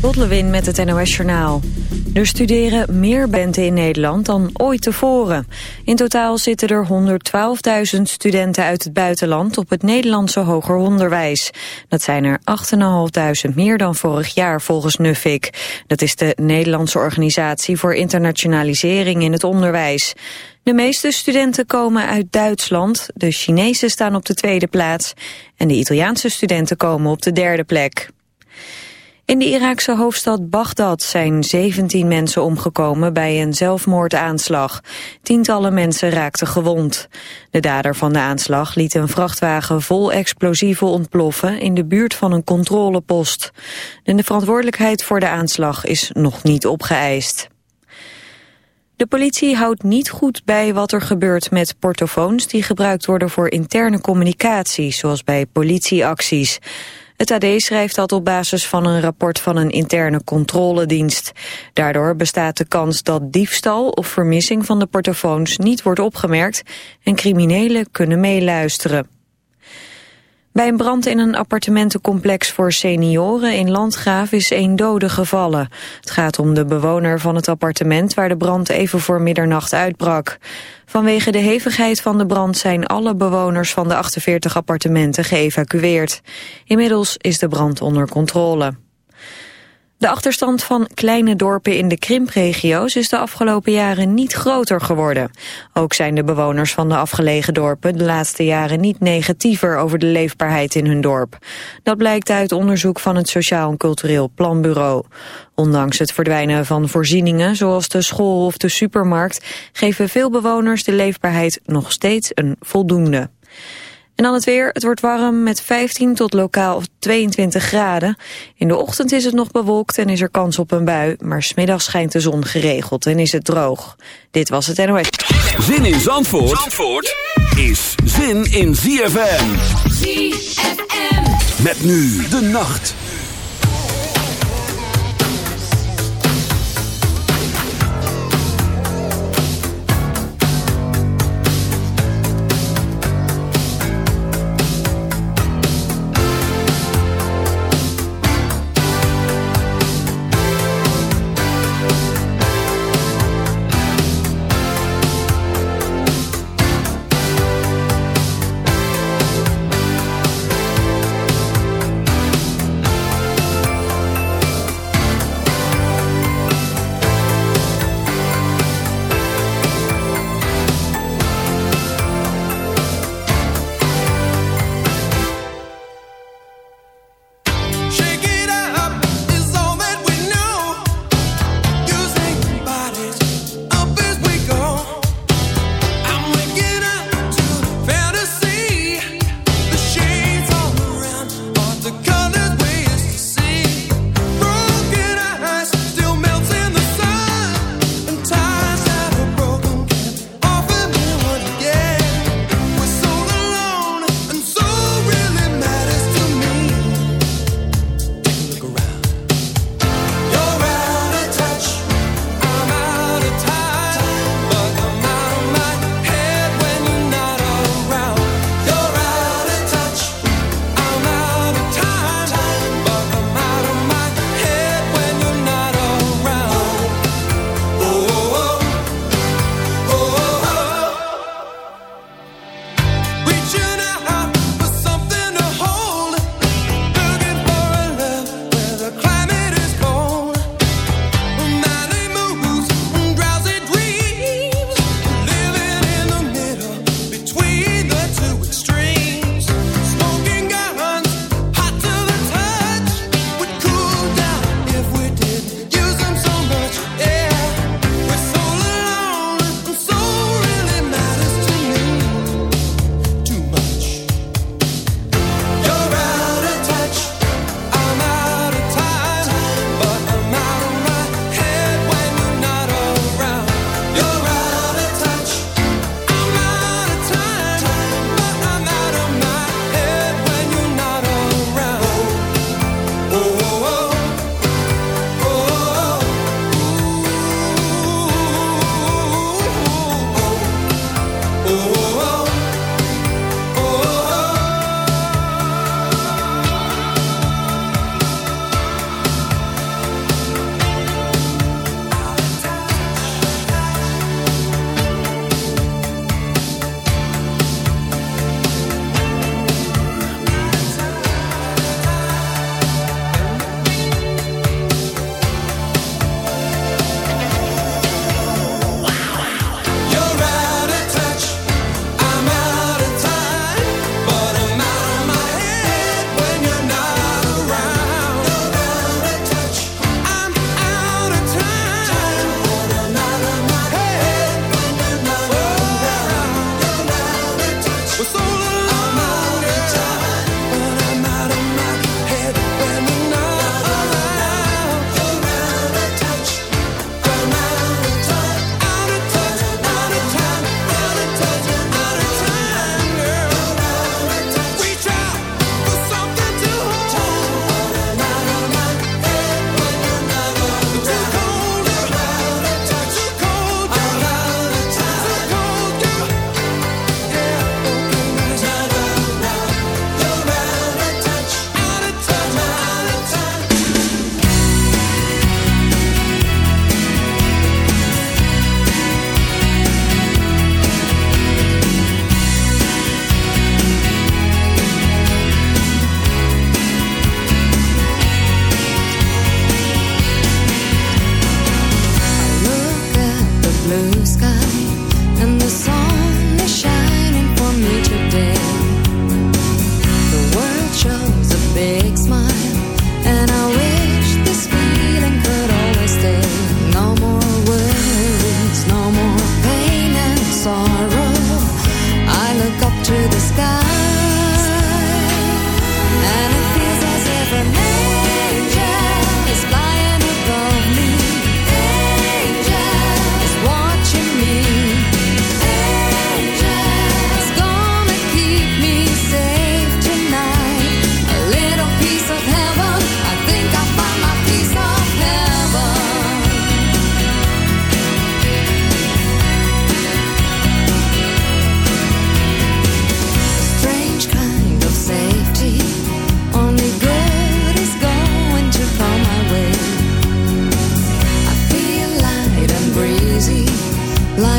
Botlewin met het NOS Journaal. Er studeren meer benten in Nederland dan ooit tevoren. In totaal zitten er 112.000 studenten uit het buitenland op het Nederlandse hoger onderwijs. Dat zijn er 8.500 meer dan vorig jaar volgens NUFIC. Dat is de Nederlandse organisatie voor internationalisering in het onderwijs. De meeste studenten komen uit Duitsland, de Chinezen staan op de tweede plaats en de Italiaanse studenten komen op de derde plek. In de Iraakse hoofdstad Bagdad zijn 17 mensen omgekomen bij een zelfmoordaanslag. Tientallen mensen raakten gewond. De dader van de aanslag liet een vrachtwagen vol explosieven ontploffen in de buurt van een controlepost. En de verantwoordelijkheid voor de aanslag is nog niet opgeëist. De politie houdt niet goed bij wat er gebeurt met portofoons die gebruikt worden voor interne communicatie, zoals bij politieacties. Het AD schrijft dat op basis van een rapport van een interne controledienst. Daardoor bestaat de kans dat diefstal of vermissing van de portofoons niet wordt opgemerkt en criminelen kunnen meeluisteren. Bij een brand in een appartementencomplex voor senioren in Landgraaf is één dode gevallen. Het gaat om de bewoner van het appartement waar de brand even voor middernacht uitbrak. Vanwege de hevigheid van de brand zijn alle bewoners van de 48 appartementen geëvacueerd. Inmiddels is de brand onder controle. De achterstand van kleine dorpen in de krimpregio's is de afgelopen jaren niet groter geworden. Ook zijn de bewoners van de afgelegen dorpen de laatste jaren niet negatiever over de leefbaarheid in hun dorp. Dat blijkt uit onderzoek van het Sociaal en Cultureel Planbureau. Ondanks het verdwijnen van voorzieningen zoals de school of de supermarkt geven veel bewoners de leefbaarheid nog steeds een voldoende. En dan het weer. Het wordt warm met 15 tot lokaal 22 graden. In de ochtend is het nog bewolkt en is er kans op een bui. Maar smiddags schijnt de zon geregeld en is het droog. Dit was het NOS. Zin in Zandvoort, Zandvoort is zin in ZFM. ZFM. Met nu de nacht.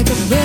like a river.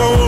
I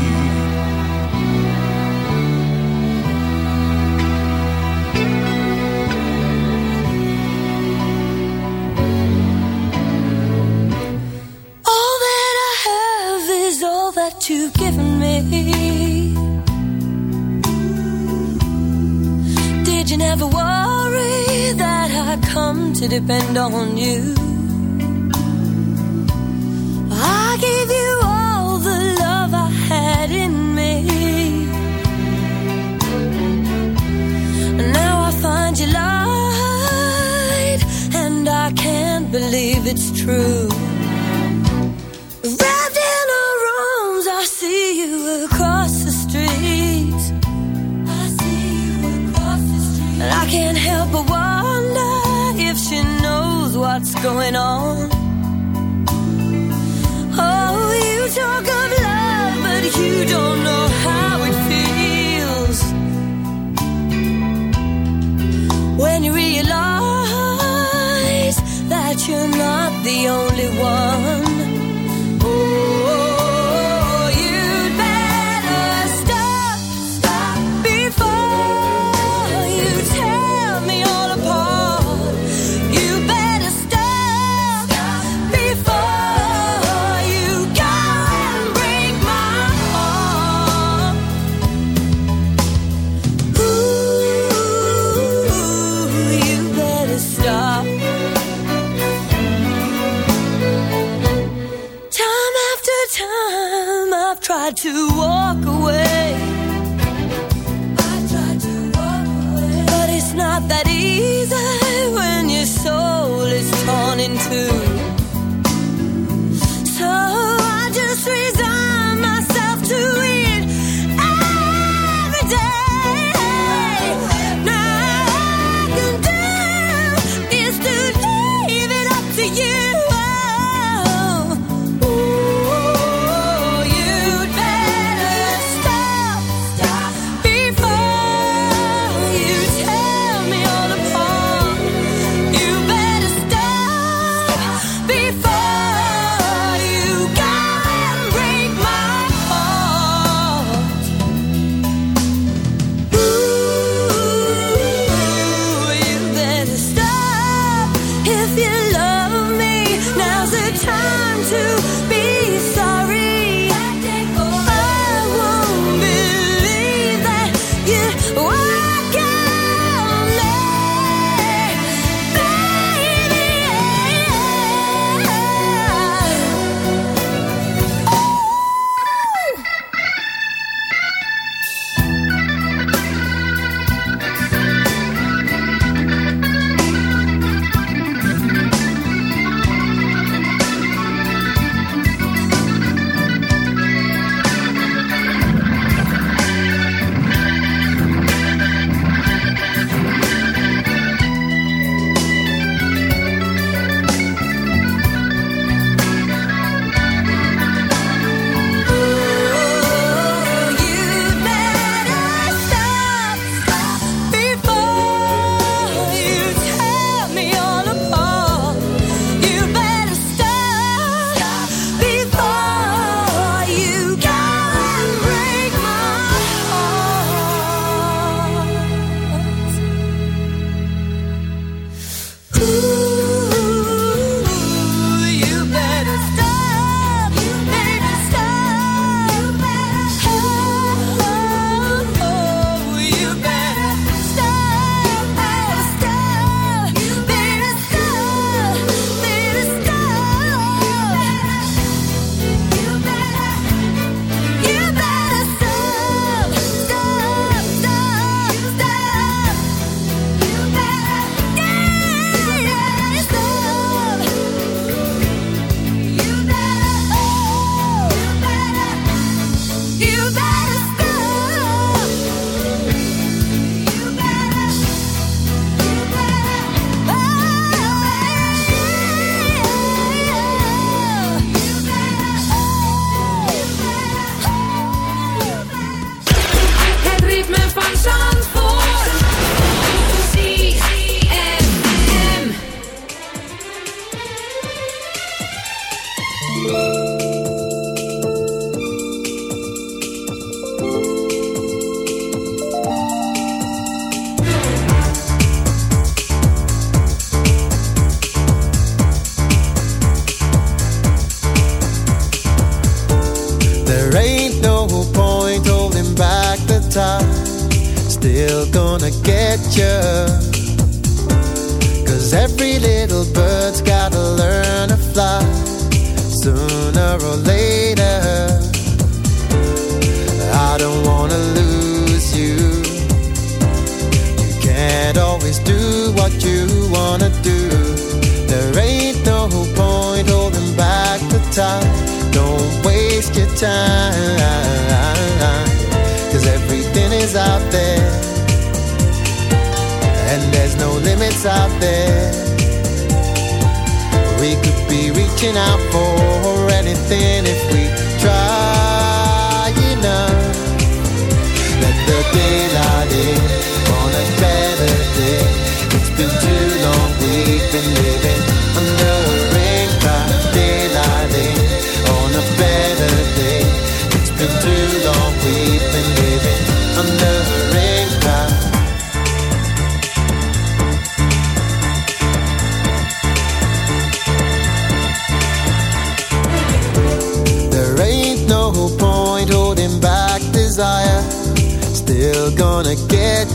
Out for anything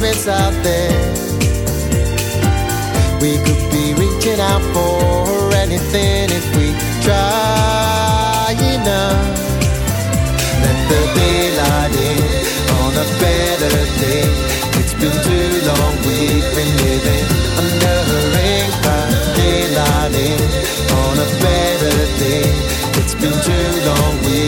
limits out there. We could be reaching out for anything if we try enough. Let the daylight in on a better day. It's been too long we've been living under a ring by daylight in on a better day. It's been too long we've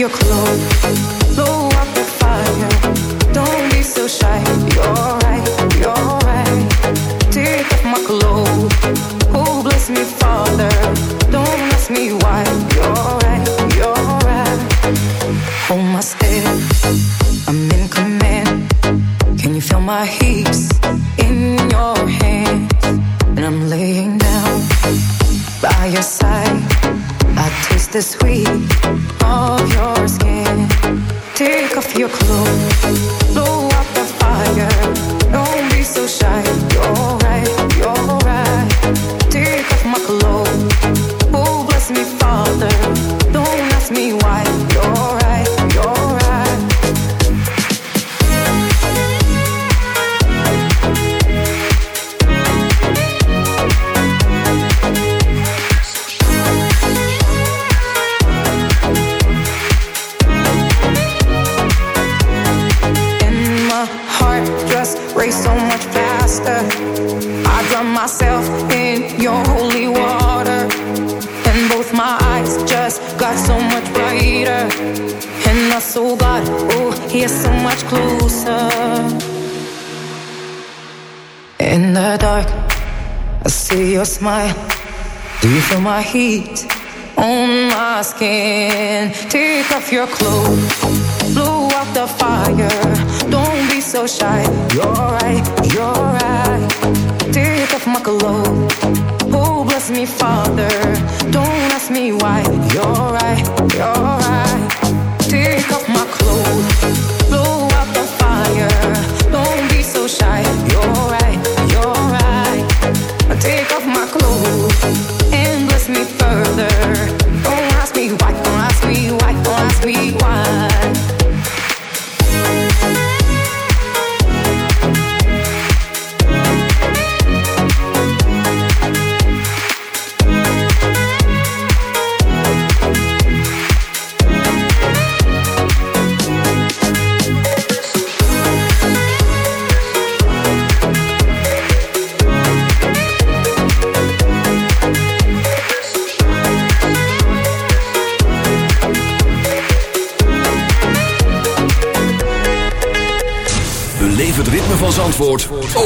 your clothes. heat.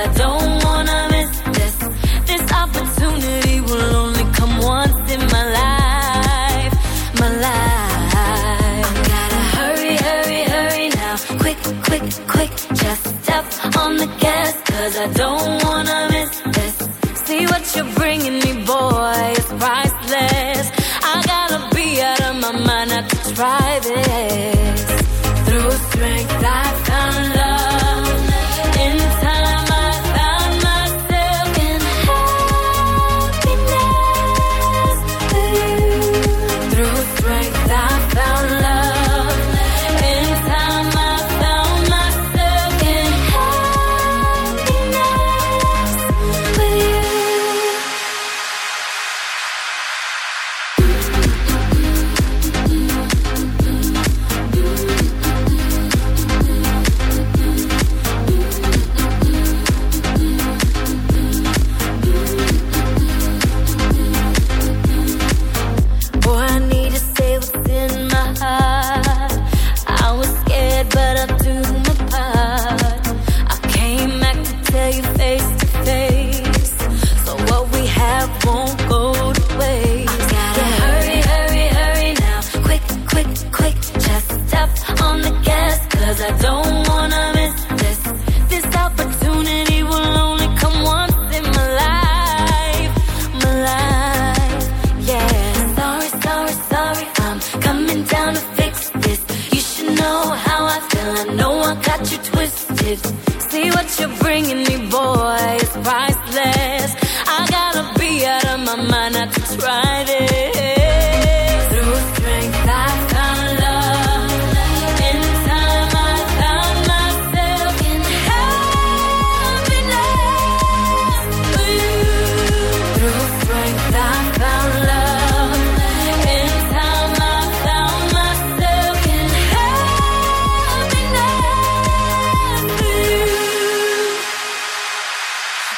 I don't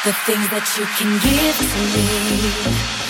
The things that you can give to me,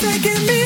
Taking me